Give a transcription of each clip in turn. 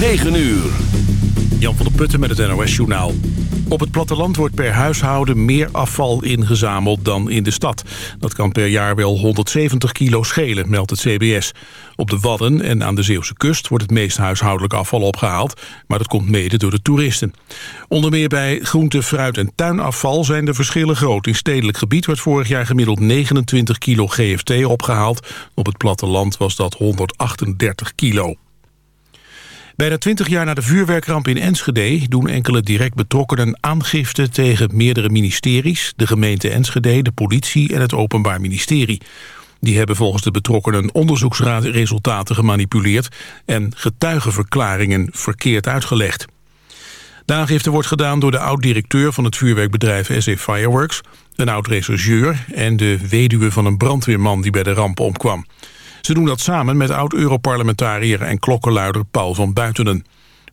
9 uur. Jan van der Putten met het NOS-journaal. Op het platteland wordt per huishouden meer afval ingezameld dan in de stad. Dat kan per jaar wel 170 kilo schelen, meldt het CBS. Op de Wadden en aan de Zeeuwse kust wordt het meest huishoudelijk afval opgehaald... maar dat komt mede door de toeristen. Onder meer bij groente, fruit en tuinafval zijn de verschillen groot. In stedelijk gebied werd vorig jaar gemiddeld 29 kilo GFT opgehaald. Op het platteland was dat 138 kilo. Bijna 20 jaar na de vuurwerkramp in Enschede... doen enkele direct betrokkenen aangifte tegen meerdere ministeries... de gemeente Enschede, de politie en het Openbaar Ministerie. Die hebben volgens de betrokkenen onderzoeksresultaten gemanipuleerd... en getuigenverklaringen verkeerd uitgelegd. De aangifte wordt gedaan door de oud-directeur van het vuurwerkbedrijf SE Fireworks... een oud-rechercheur en de weduwe van een brandweerman die bij de ramp omkwam. Ze doen dat samen met oud-Europarlementariër en klokkenluider Paul van Buitenen.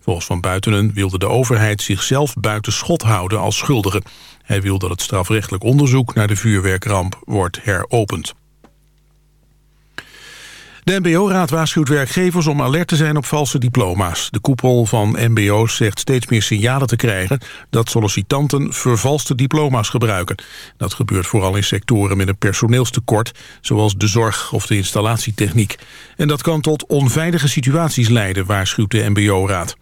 Volgens Van Buitenen wilde de overheid zichzelf buiten schot houden als schuldige. Hij wil dat het strafrechtelijk onderzoek naar de vuurwerkramp wordt heropend. De MBO-raad waarschuwt werkgevers om alert te zijn op valse diploma's. De koepel van MBO's zegt steeds meer signalen te krijgen... dat sollicitanten vervalste diploma's gebruiken. Dat gebeurt vooral in sectoren met een personeelstekort... zoals de zorg of de installatietechniek. En dat kan tot onveilige situaties leiden, waarschuwt de MBO-raad.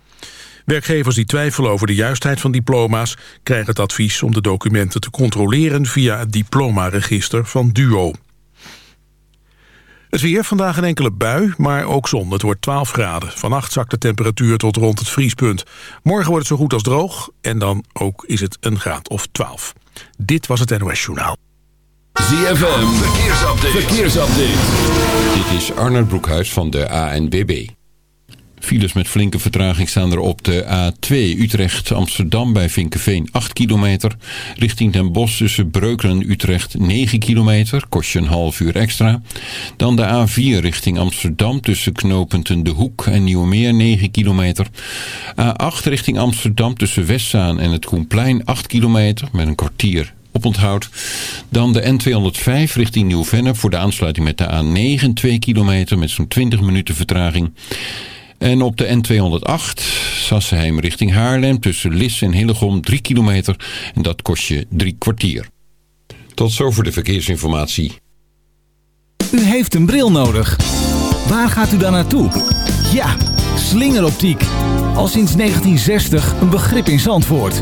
Werkgevers die twijfelen over de juistheid van diploma's... krijgen het advies om de documenten te controleren... via het diplomaregister van DUO. Het weer, vandaag een enkele bui, maar ook zon. Het wordt 12 graden. Vannacht zakt de temperatuur tot rond het vriespunt. Morgen wordt het zo goed als droog en dan ook is het een graad of 12. Dit was het NOS Journaal. ZFM, verkeersupdate. verkeersupdate. Dit is Arnold Broekhuis van de ANBB. Files met flinke vertraging staan er op de A2 Utrecht-Amsterdam bij Vinkenveen 8 kilometer. Richting Den Bosch tussen Breukelen en Utrecht 9 kilometer, kost je een half uur extra. Dan de A4 richting Amsterdam tussen knooppunten De Hoek en Nieuwemeer 9 kilometer. A8 richting Amsterdam tussen Westzaan en het Koenplein 8 kilometer met een kwartier oponthoud. Dan de N205 richting Nieuw-Vennep voor de aansluiting met de A9 2 kilometer met zo'n 20 minuten vertraging. En op de N208 Sassenheim richting Haarlem tussen Lisse en Hillegom 3 kilometer. En dat kost je drie kwartier. Tot zover de verkeersinformatie. U heeft een bril nodig. Waar gaat u dan naartoe? Ja, slingeroptiek. Al sinds 1960 een begrip in Zandvoort.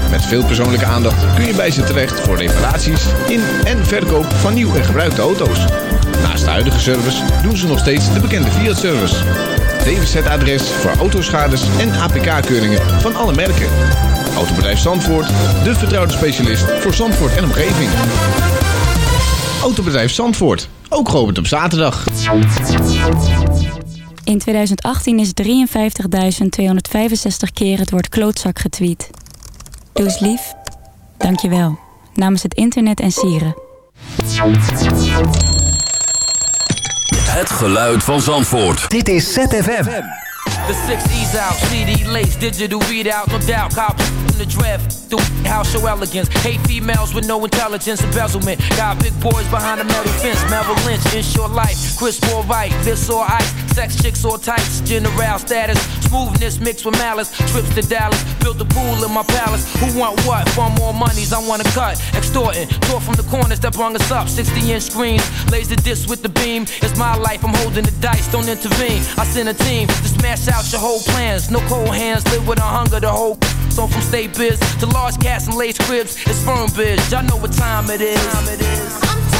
Met veel persoonlijke aandacht kun je bij ze terecht voor reparaties in en verkoop van nieuw en gebruikte auto's. Naast de huidige service doen ze nog steeds de bekende Fiat-service. DWZ-adres voor autoschades en APK-keuringen van alle merken. Autobedrijf Zandvoort, de vertrouwde specialist voor Zandvoort en omgeving. Autobedrijf Zandvoort, ook geopend op zaterdag. In 2018 is 53.265 keer het woord klootzak getweet. Doe eens lief. Dank je wel. Namens het internet en sieren. Het geluid van Zandvoort. Dit is ZFM. The six E's out, CD lace, digital readout, no doubt. Cops in the draft, through house show elegance. Hate females with no intelligence, embezzlement. Got big boys behind a metal fence. Merrill Lynch, insure life. Chris or right, this or ice. Sex chicks or tights, general status. Smoothness mixed with malice. Trips to Dallas, built a pool in my palace. Who want what? For more monies, I want to cut. Extorting, tore from the corners that brung us up. 60 inch screens, laser disc with the beam. It's my life, I'm holding the dice, don't intervene. I send a team to smash out your whole plans. No cold hands, live with a hunger to hope. So from state biz to large cats and lace cribs, it's firm biz. Y'all know what time it is. Time it is.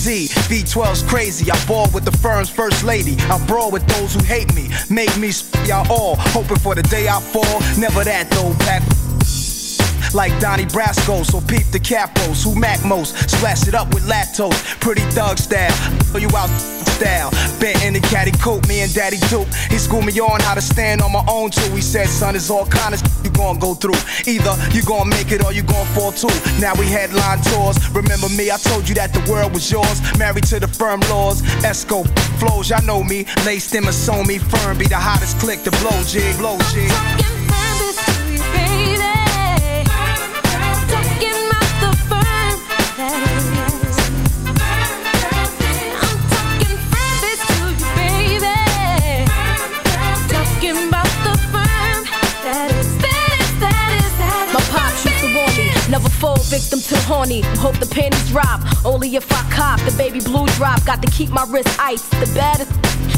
AZ. V12's crazy. I ball with the firm's first lady. I brawl with those who hate me. Make me sp- y'all all. Hoping for the day I fall. Never that though, pack. Like Donnie Brasco, so peep the capos who mac most. Splash it up with lactose, pretty thug style. Throw you out style. Bent in the caddy coat, me and Daddy Duke. He schooled me on how to stand on my own too. He said, son, it's all kind of you gon' go through. Either you gon' make it or you gon' fall too. Now we headline tours. Remember me? I told you that the world was yours. Married to the firm laws. Esco flows, y'all know me. Laced in me firm. Be the hottest click to blow jig, blow jig. Fall victim to horny. Hope the panties drop, only if I cop. The baby blue drop, got to keep my wrist iced. The baddest,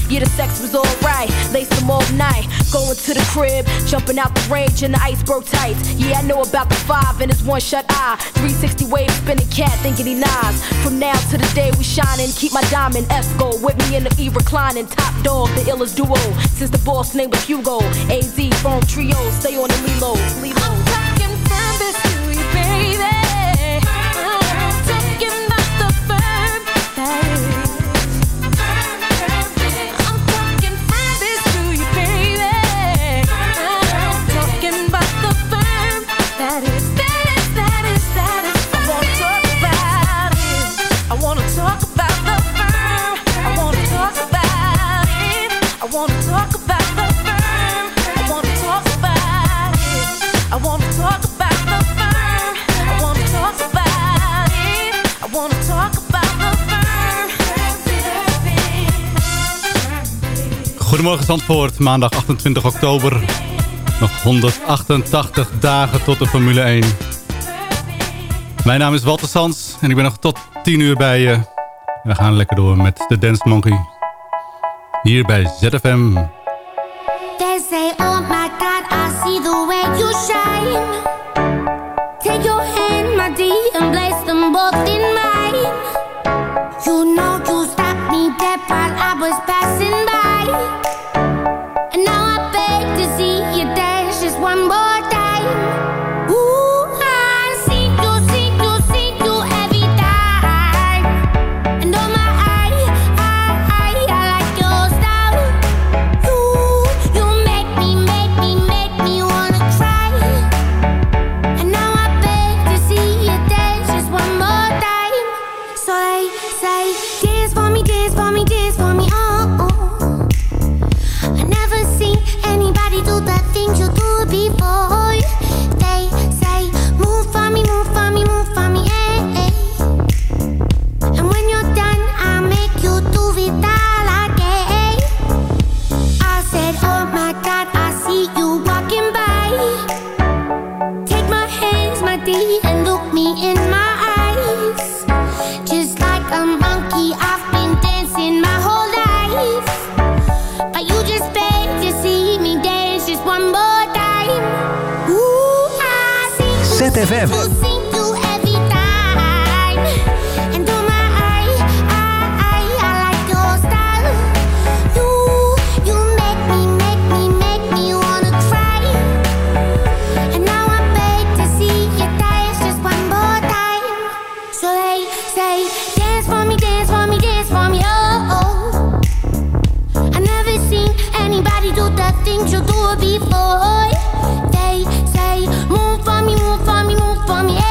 yeah, the sex was alright. Laced them all night, going to the crib, jumping out the range in the iceberg tights. Yeah, I know about the five and his one shut eye. 360 wave spinning cat, thinking he nods. From now to the day we shining, keep my diamond Esco with me in the E reclining. Top dog, the illest duo. Since the boss name was Hugo, AZ, phone trio, stay on the Lilo. Lilo. Firm biz to Goedemorgen Zandvoort, maandag 28 oktober. Nog 188 dagen tot de Formule 1. Mijn naam is Walter Sans en ik ben nog tot 10 uur bij je. We gaan lekker door met de Dance Monkey. Hier bij ZFM. Seen anybody do the things you do before. They for me,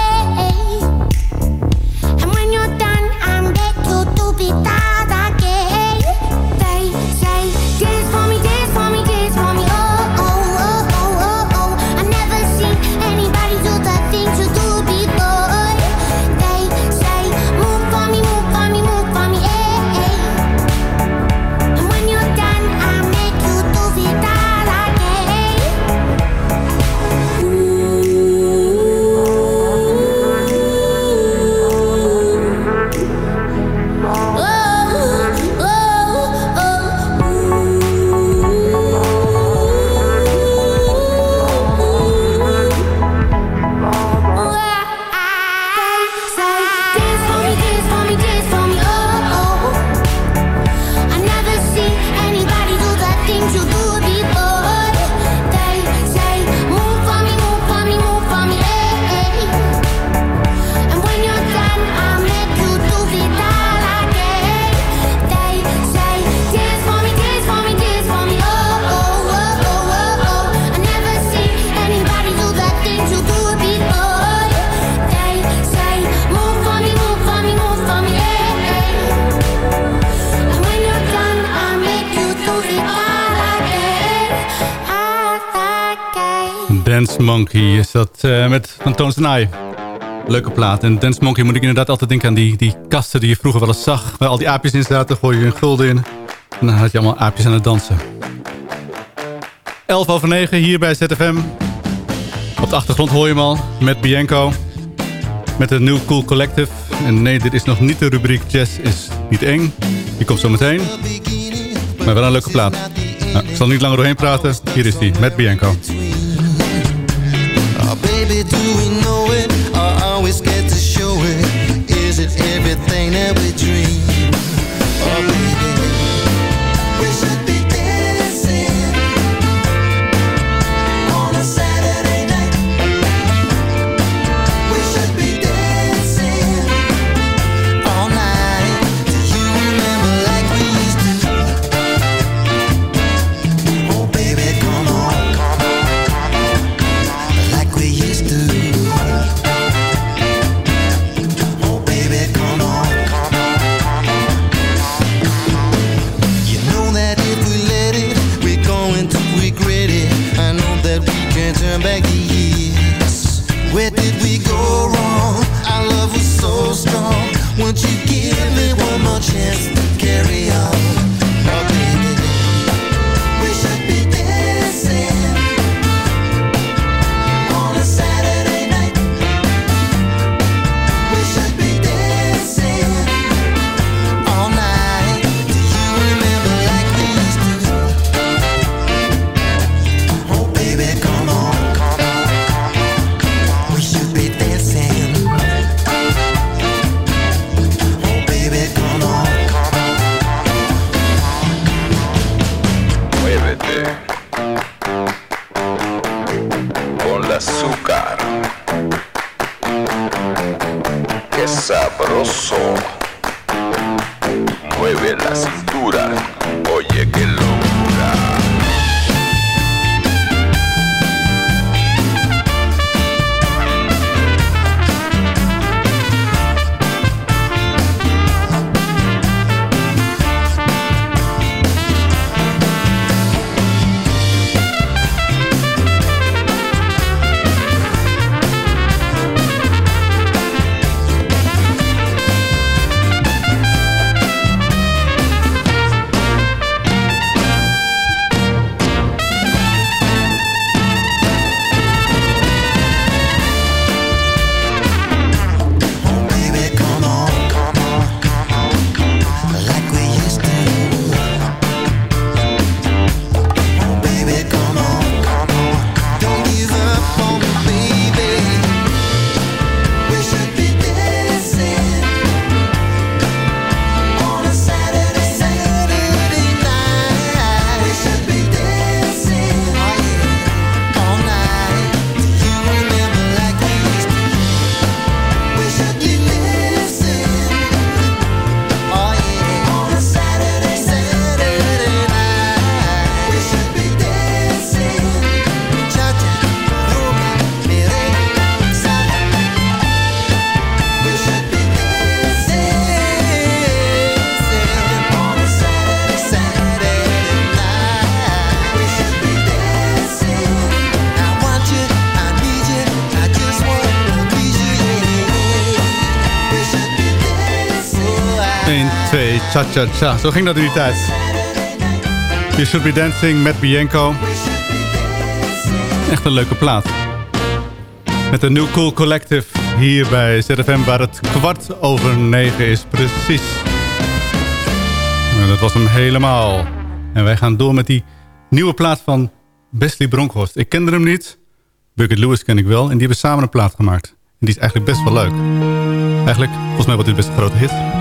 Dance Monkey is dat uh, met van Toons Nij. Leuke plaat. En Dance Monkey moet ik inderdaad altijd denken aan die, die kasten die je vroeger wel eens zag. Waar al die aapjes in zaten, gooi je een gulden in. En dan had je allemaal aapjes aan het dansen. 11 over 9 hier bij ZFM. Op de achtergrond hoor je hem al met Bianco. Met een New Cool Collective. En nee, dit is nog niet de rubriek Jazz is niet eng. Die komt zo meteen. Maar wel een leuke plaat. Nou, ik zal niet langer doorheen praten. Hier is hij, met Bianco. Baby, do we know it? Or we scared to show it? Is it everything that we dream? sabroso. Mueve la cintura, oye que el Cha-cha-cha. Zo ging dat in die tijd. You Should Be Dancing met Bianco. Echt een leuke plaat. Met een New Cool Collective hier bij ZFM... waar het kwart over negen is, precies. Nou, dat was hem helemaal. En wij gaan door met die nieuwe plaat van Besley Bronkhorst. Ik kende hem niet. Bucket Lewis ken ik wel. En die hebben samen een plaat gemaakt. En die is eigenlijk best wel leuk. Eigenlijk, volgens mij wordt dit best een grote hit.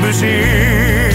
muziek.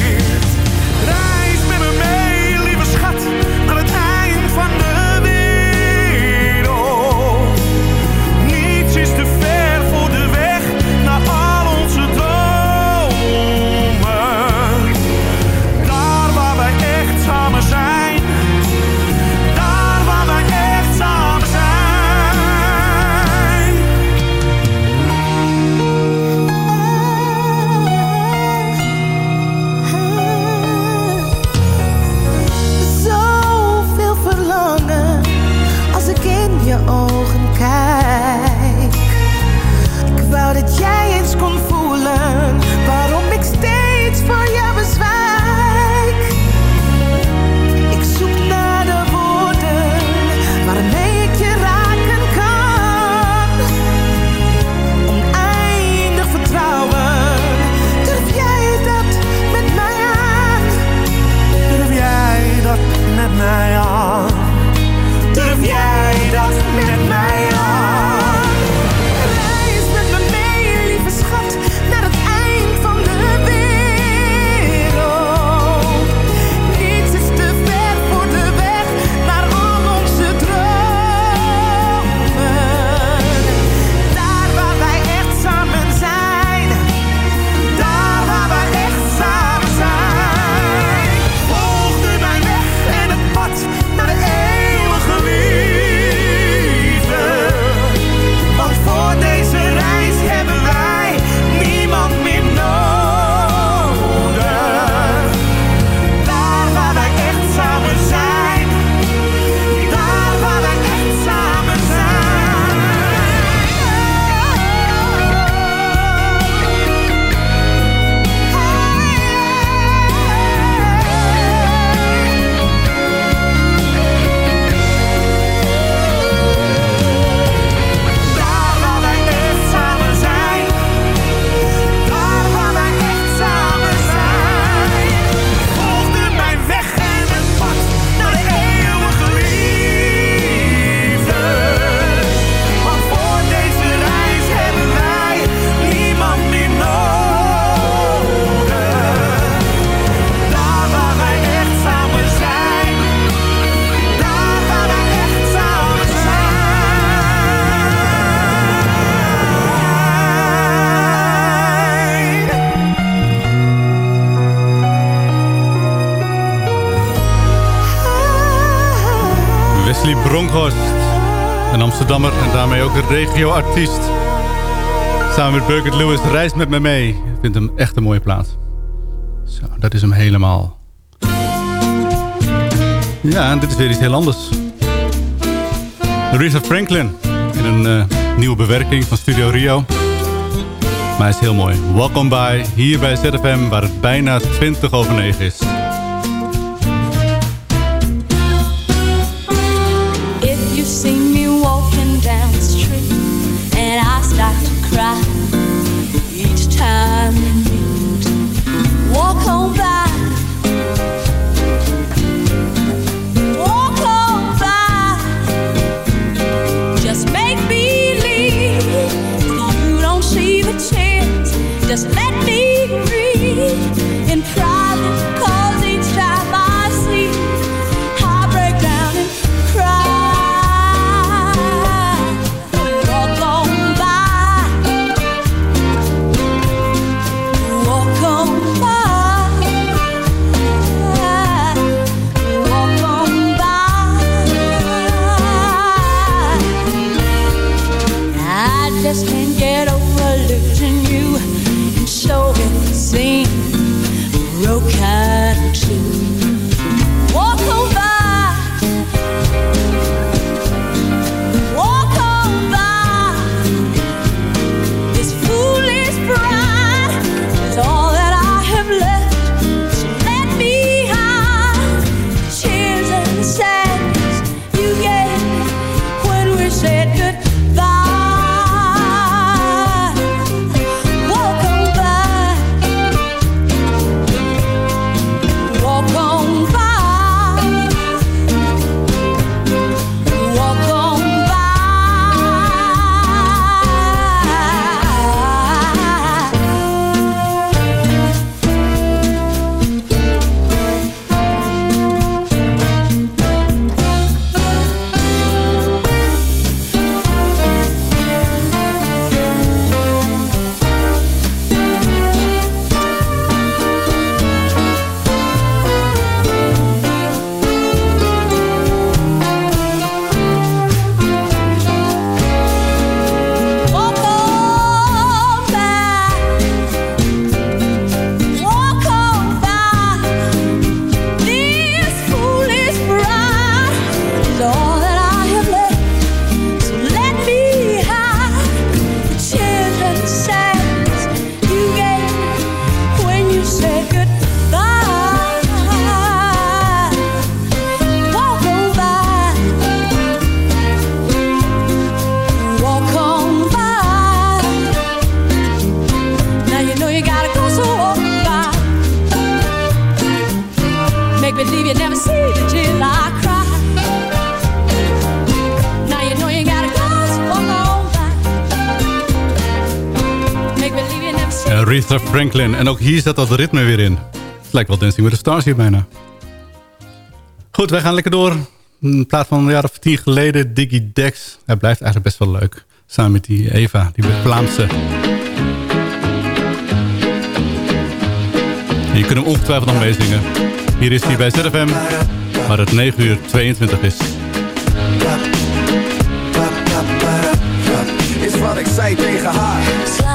Bronkhorst. Een Amsterdammer en daarmee ook een regioartiest. Samen met Burkert Lewis reist met me mee. Ik vind hem echt een mooie plaat. Zo, dat is hem helemaal. Ja, en dit is weer iets heel anders. Richard Franklin in een eh, nieuwe bewerking van Studio Rio. Maar hij is heel mooi. Welkom bij, hier bij ZFM, waar het bijna 20 over 9 is. En ook hier zat dat ritme weer in. Het lijkt wel Dancing with the Stars hier bijna. Goed, wij gaan lekker door. In plaats van een jaar of tien geleden, Diggy Dex. Hij blijft eigenlijk best wel leuk. Samen met die Eva, die Vlaamse. Je kunt hem ongetwijfeld nog meezingen. Hier is hij bij ZFM, waar het 9 uur 22 is. Is wat ik zei tegen haar.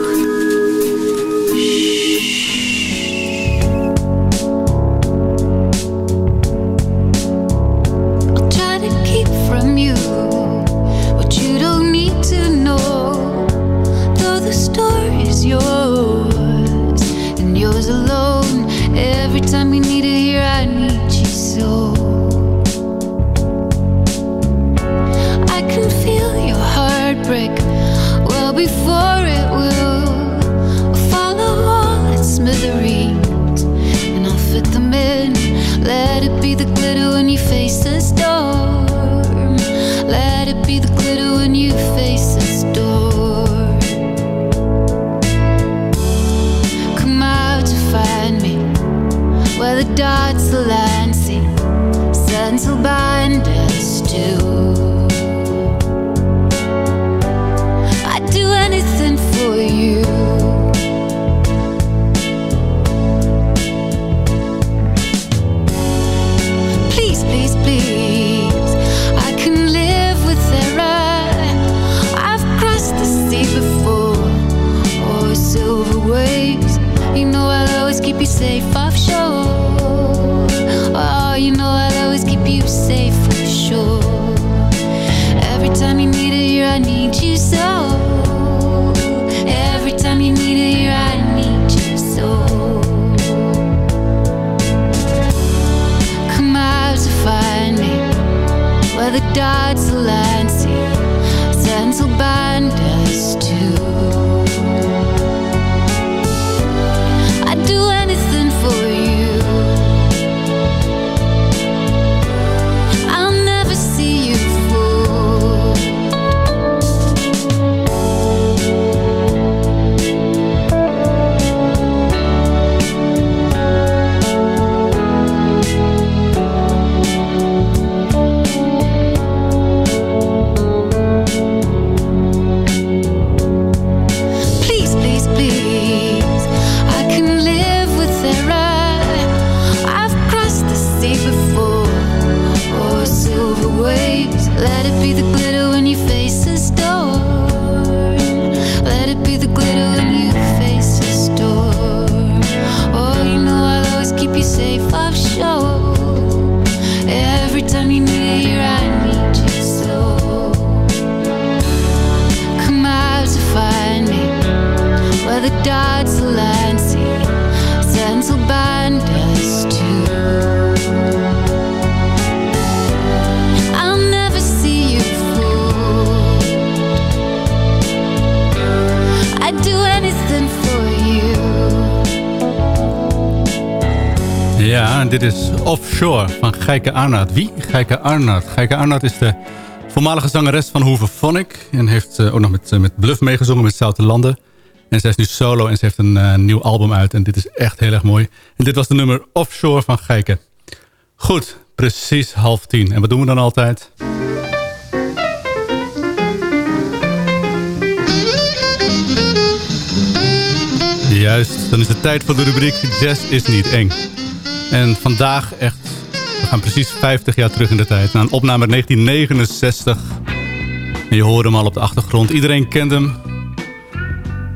Geike Arnaert. Wie? Geike Arnaert. Geike Arnaert is de voormalige zangeres van Hooverphonic. En heeft eh, ook nog met, eh, met Bluff meegezongen met Zoute Landen. En zij is nu solo en ze heeft een eh, nieuw album uit. En dit is echt heel erg mooi. En dit was de nummer Offshore van Geike. Goed, precies half tien. En wat doen we dan altijd? Juist, dan is het tijd voor de rubriek Jazz is niet eng. En vandaag echt, gaan precies 50 jaar terug in de tijd. Naar een opname uit 1969. En je hoort hem al op de achtergrond. Iedereen kent hem.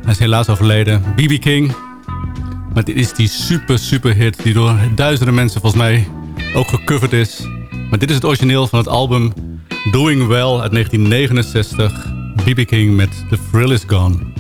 Hij is helaas overleden. B.B. King. Maar dit is die super, super hit die door duizenden mensen volgens mij ook gecoverd is. Maar dit is het origineel van het album Doing Well uit 1969. B.B. King met The Thrill Is Gone.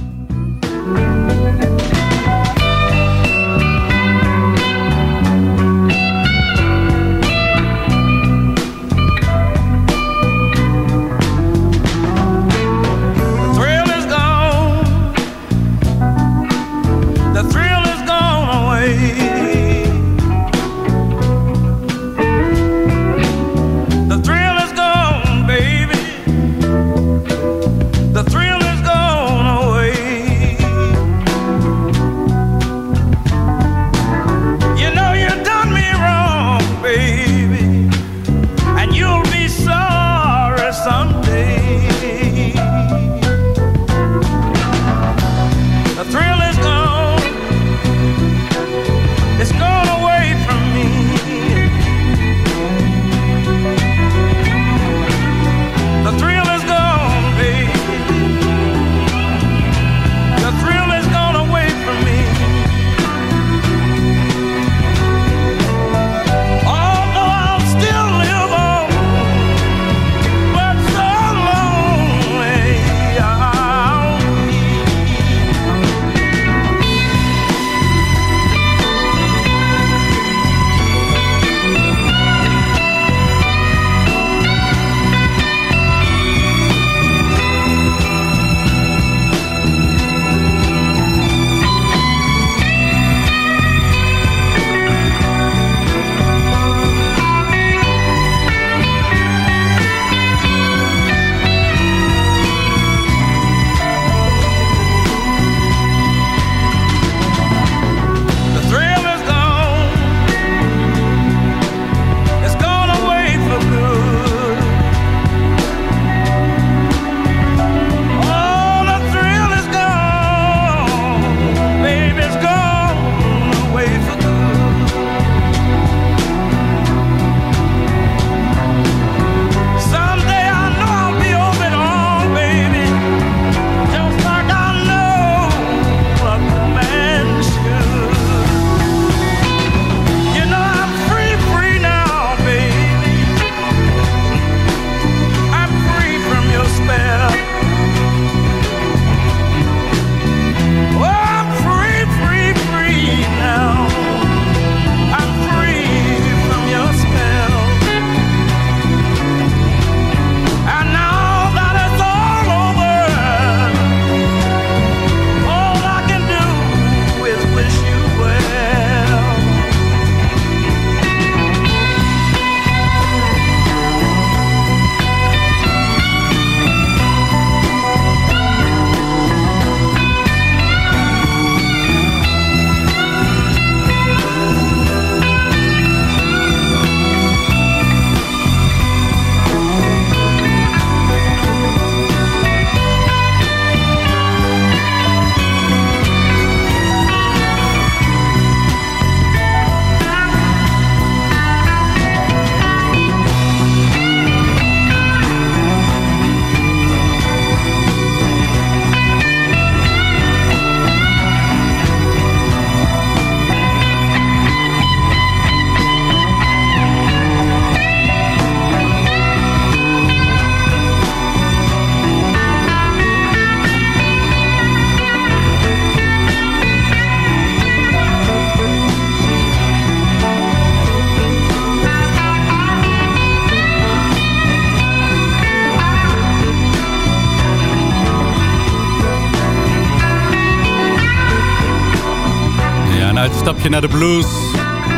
Uitstapje naar de blues.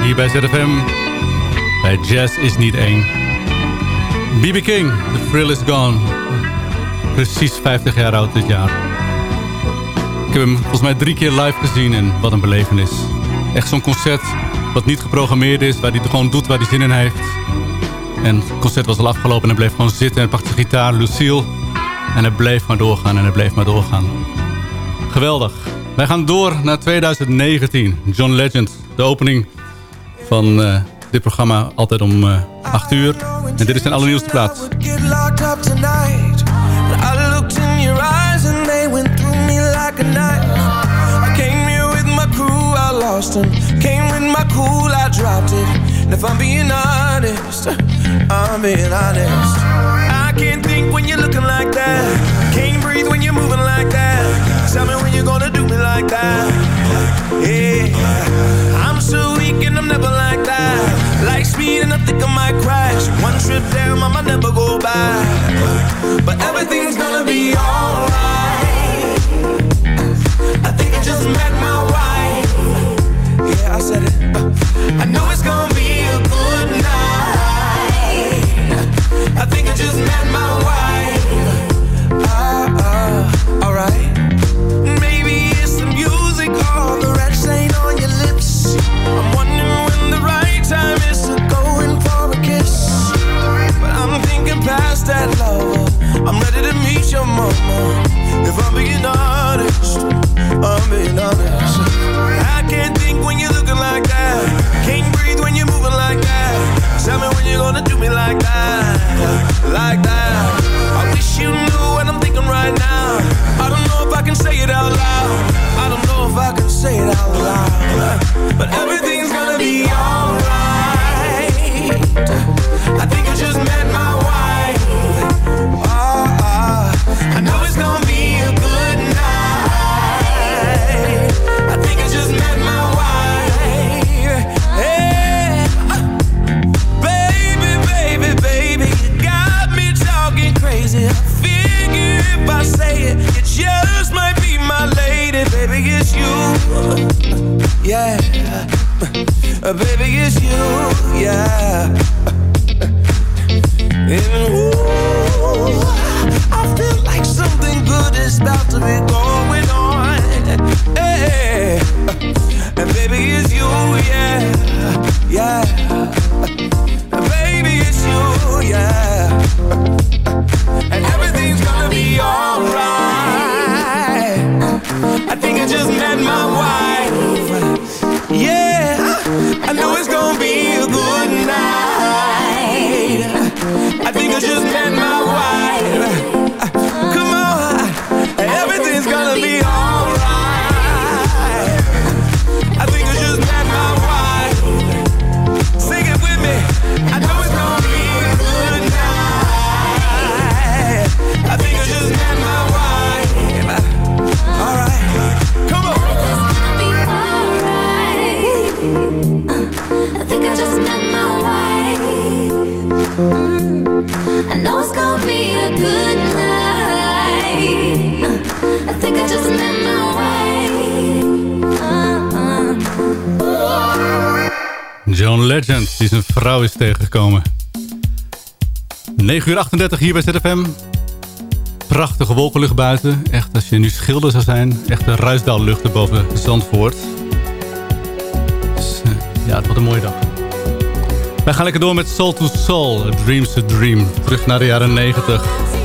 Hier bij ZFM. Bij Jazz is niet één. B.B. King, The Thrill is Gone. Precies 50 jaar oud dit jaar. Ik heb hem volgens mij drie keer live gezien en wat een belevenis. Echt zo'n concert wat niet geprogrammeerd is, waar hij gewoon doet waar hij zin in heeft. En het concert was al afgelopen en hij bleef gewoon zitten en pakte gitaar, Lucille. En hij bleef maar doorgaan en hij bleef maar doorgaan. Geweldig. Wij gaan door naar 2019. John Legend, de opening van uh, dit programma altijd om uh, 8 uur. En dit is zijn allernieuwste plaats. Came with my cool, I dropped it. And if I'm being honest, I'm being honest. Can't think when you're looking like that. Can't breathe when you're moving like that. Tell me when you're gonna do me like that. Yeah, I'm so weak and I'm never like that. Like speed and I think I might crash. One trip down, I might never go back. But everything's gonna be alright. I think I just met my wife. Yeah, I said it. Uh, I know it's gonna be a good. I think I just met my wife. Is tegengekomen. 9 uur 38 hier bij ZFM. Prachtige wolkenlucht buiten. Echt, als je nu schilder zou zijn. Echt een ruisdaalluchten boven Zandvoort. Dus, eh, ja, het wordt een mooie dag. Wij gaan lekker door met Soul to Soul. A Dream's a Dream. Terug naar de jaren 90.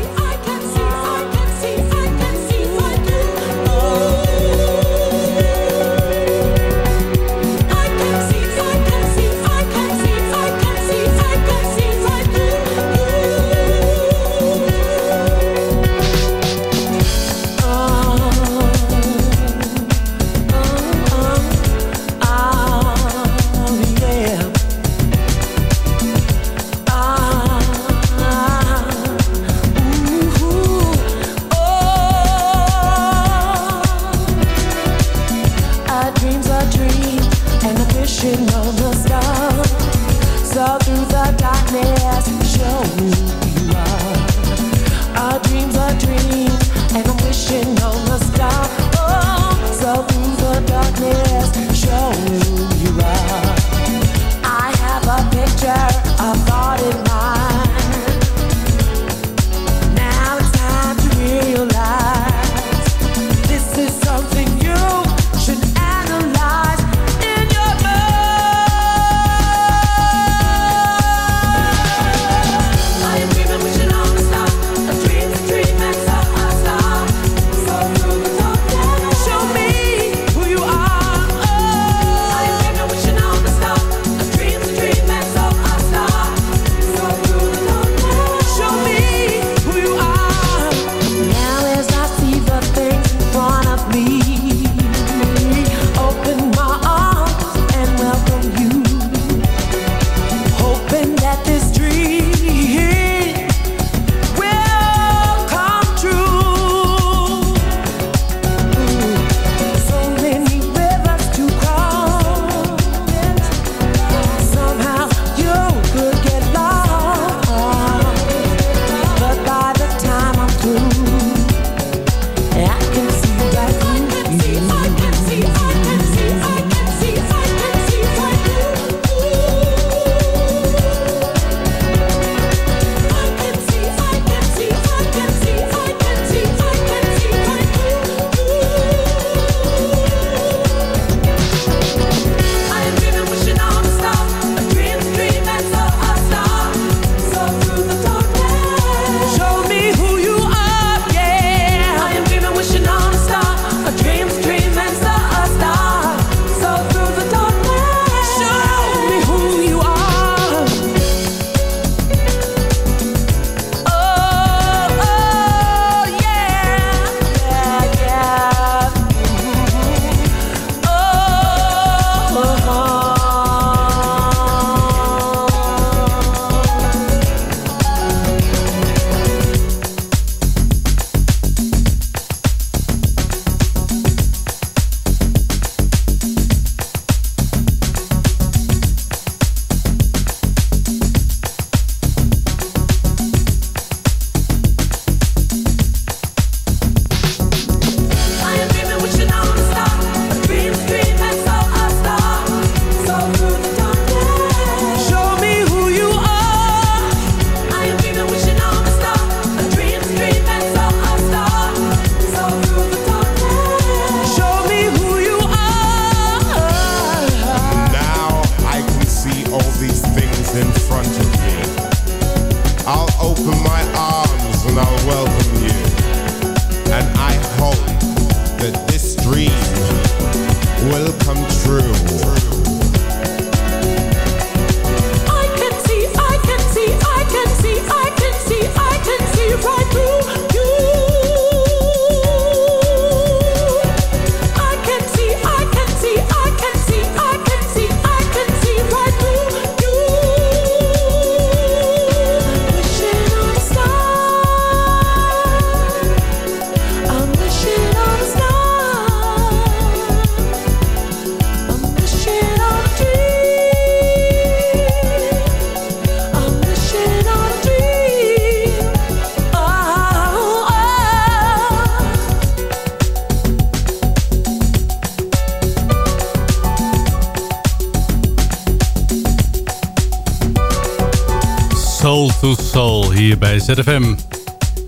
ZFM. En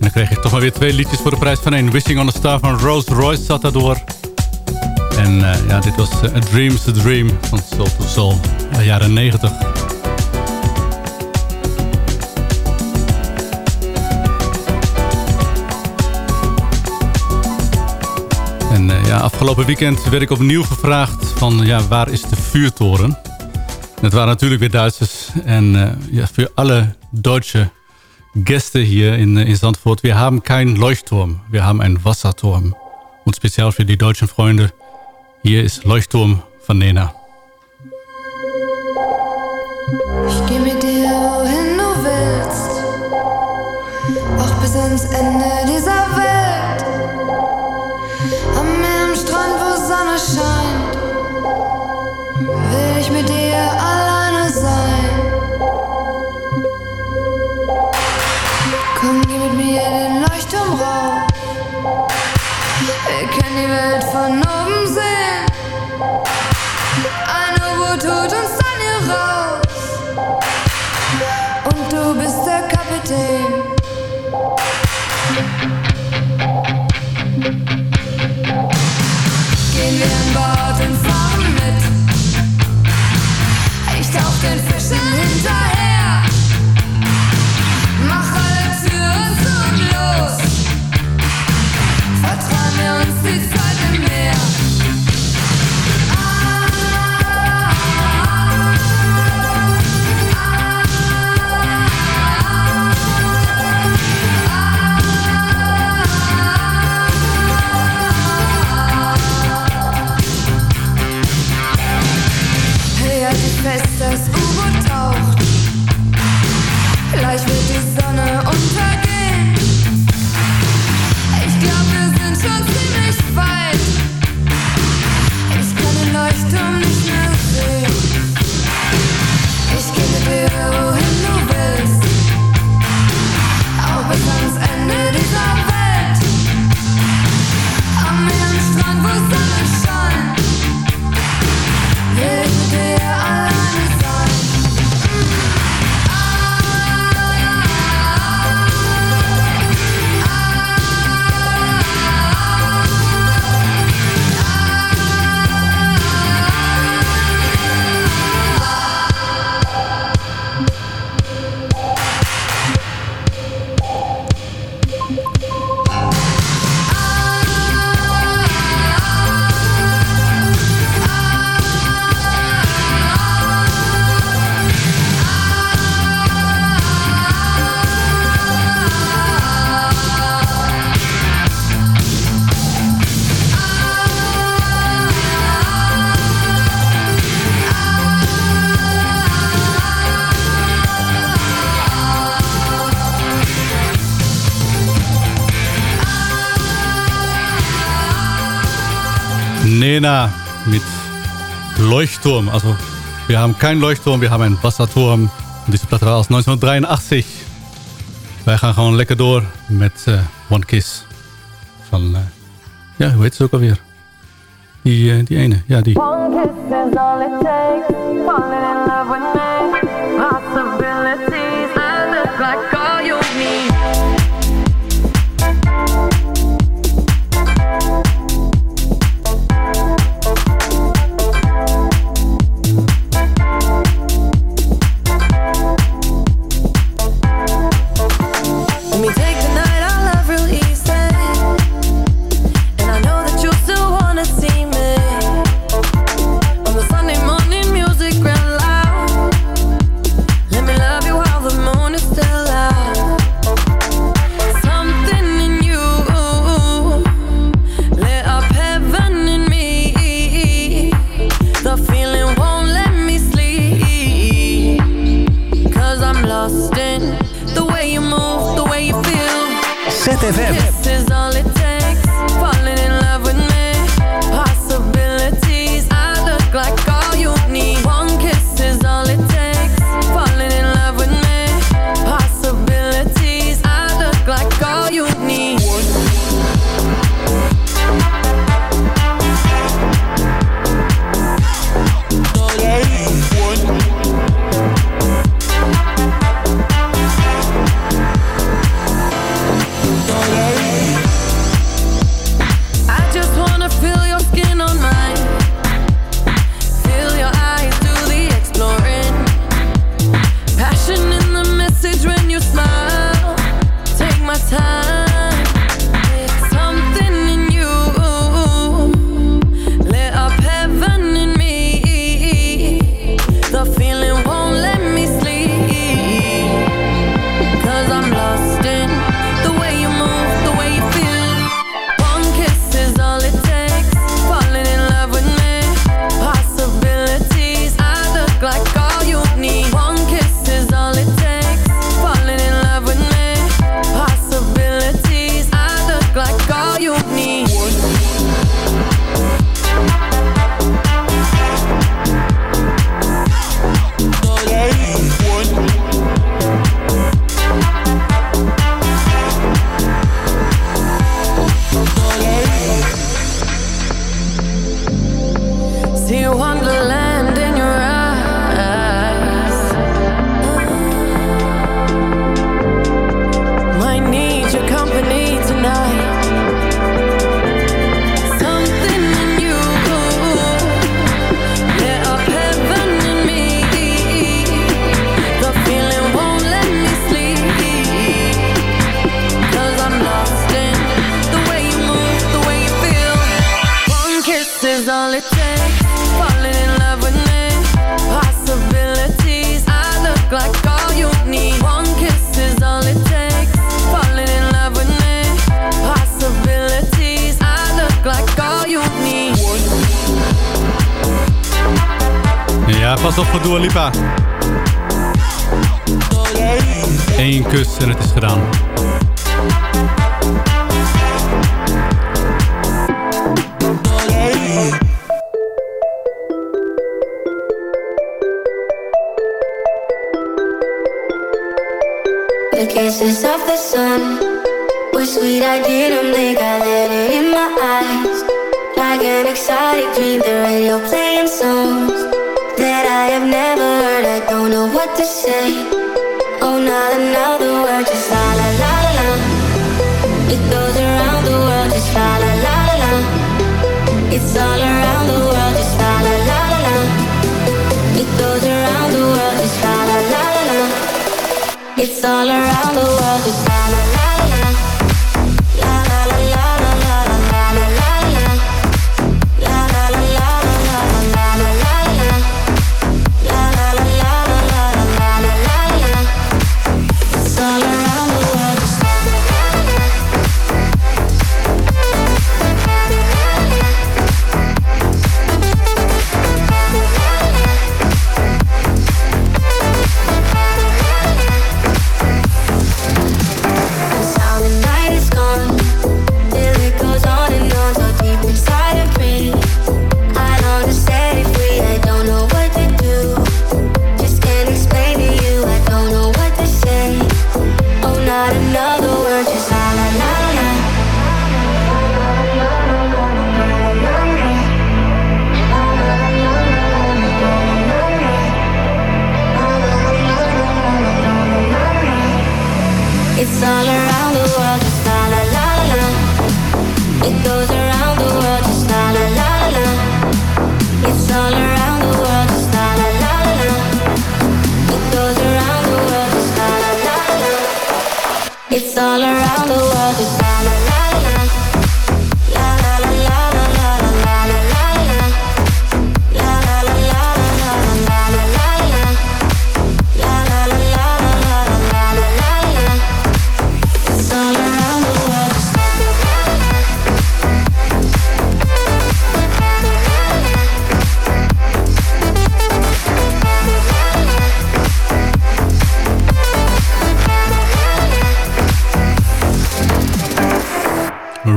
dan kreeg ik toch maar weer twee liedjes voor de prijs van één. Wishing on a Star van Rose Royce zat daardoor. En eh, ja, dit was eh, A Dream's a Dream van Soul to Soul. de jaren 90. En eh, ja, afgelopen weekend werd ik opnieuw gevraagd van ja, waar is de vuurtoren? En het waren natuurlijk weer Duitsers. En ja, voor alle Duitse Gäste hier in, in Zandvoort. Wir haben keinen Leuchtturm, wir haben einen Wasserturm. Und speziell für die deutschen Freunde, hier ist Leuchtturm von Nena. Ich just Leuchtturm. Also wir haben keinen Leuchtturm, wir haben einen Wasserturm. En deze plaat was 1983. Wij gaan gewoon lekker door met eh, One Kiss. Van, eh, ja, hoe heet ze ook alweer? Die, eh, die ene, ja die. One kiss is all it takes. Falling in love with me. Possibilities that look like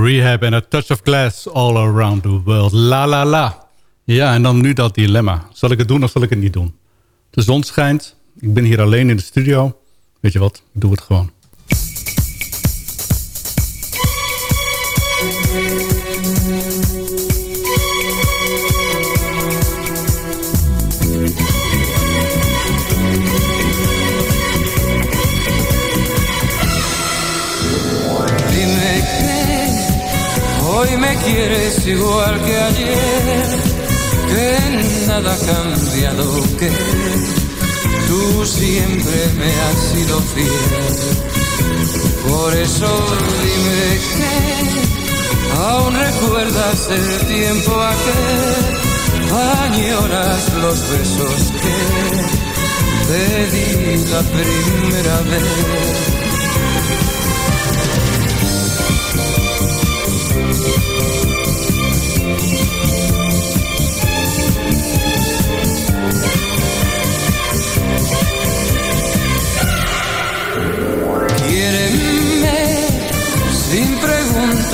Rehab en A Touch of Glass all around the world. La la la. Ja, en dan nu dat dilemma. Zal ik het doen of zal ik het niet doen? De zon schijnt. Ik ben hier alleen in de studio. Weet je wat? Ik doe het gewoon. Quieres igual que ayer, que nada ha cambiado, que tú siempre me has sido fiel. Por eso dime que aún recuerdas el tiempo aquel, añoras los besos que te di la primera vez.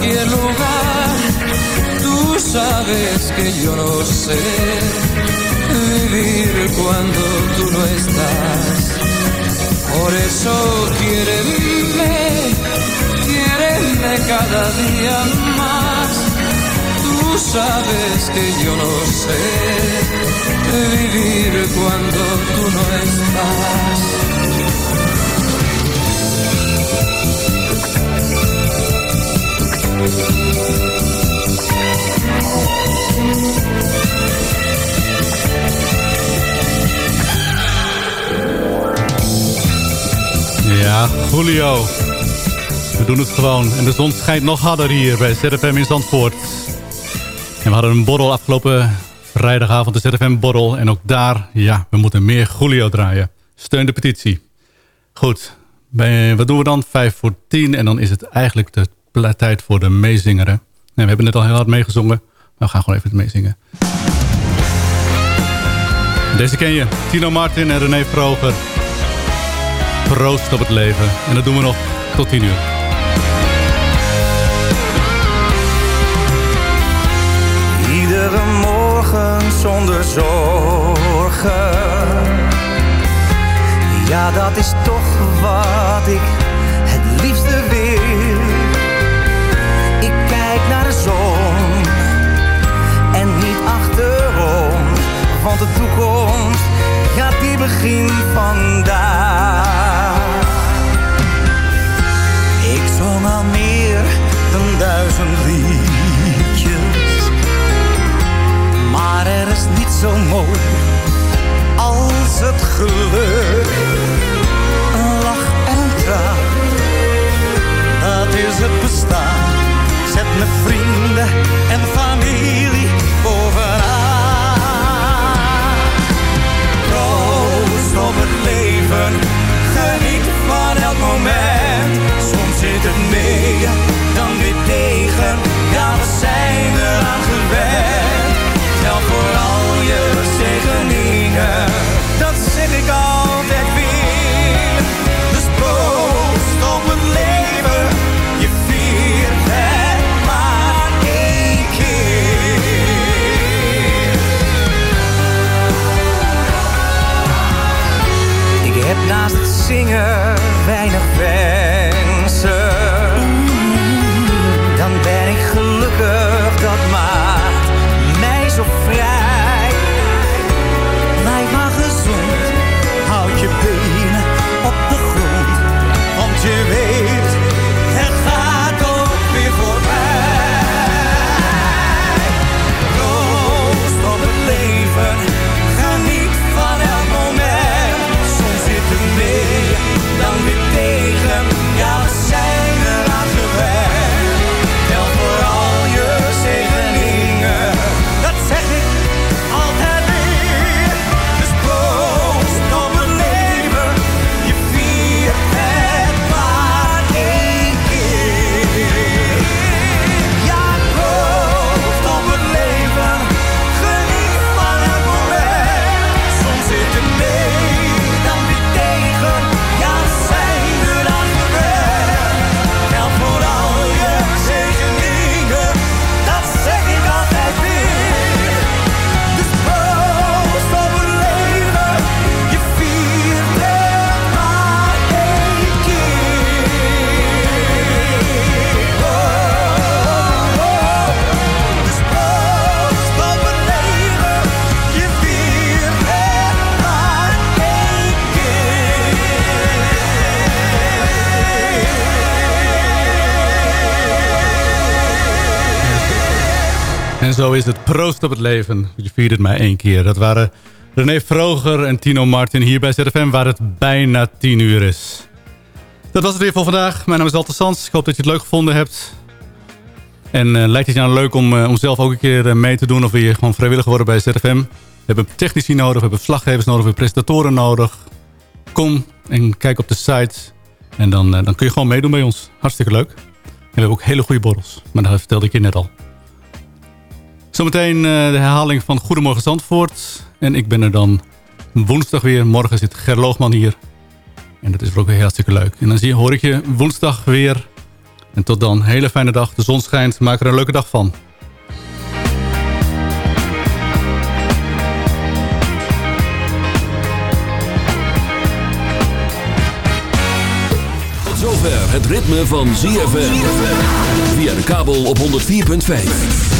Cualquier lugar. Tú sabes que yo no sé vivir cuando tú no estás. Por eso quiéreme, quiéreme cada día más. Tú sabes que yo no sé vivir cuando tú no estás. Ja, Julio. We doen het gewoon. En de zon schijnt nog harder hier bij ZFM in Zandvoort. En we hadden een borrel afgelopen vrijdagavond, de ZFM borrel. En ook daar, ja, we moeten meer Julio draaien. Steun de petitie. Goed, bij, wat doen we dan? Vijf voor tien. En dan is het eigenlijk de tijd voor de meezingeren. En we hebben net al heel hard meegezongen. Maar we gaan gewoon even meezingen. Deze ken je. Tino Martin en René Vroger. Proost op het leven. En dat doen we nog tot 10 uur. Iedere morgen zonder zorgen. Ja, dat is toch wat ik het liefste wil. Want de toekomst, ja, die begint vandaag. Ik zong al meer dan duizend liedjes. Maar er is niet zo mooi als het geluk. Een lach en een traan, dat is het bestaan. Zet mijn vrienden en familie zo is het. Proost op het leven. Je viert het maar één keer. Dat waren René Vroger en Tino Martin hier bij ZFM... waar het bijna tien uur is. Dat was het weer voor vandaag. Mijn naam is Walter Sans. Ik hoop dat je het leuk gevonden hebt. En eh, lijkt het je nou leuk om, eh, om zelf ook een keer eh, mee te doen... of wil je gewoon vrijwilliger worden bij ZFM? We hebben technici nodig, we hebben verslaggevers nodig... we hebben presentatoren nodig. Kom en kijk op de site. En dan, dan kun je gewoon meedoen bij ons. Hartstikke leuk. En we hebben ook hele goede borrels. Maar dat vertelde ik je net al. Zometeen uh, de herhaling van Goedemorgen Zandvoort. En ik ben er dan woensdag weer. Morgen zit Ger Loogman hier. En dat is ook weer hartstikke leuk. En dan zie, hoor ik je woensdag weer. En tot dan, hele fijne dag. De zon schijnt. Maak er een leuke dag van. Tot zover het ritme van ZFM. Via de kabel op 104.5.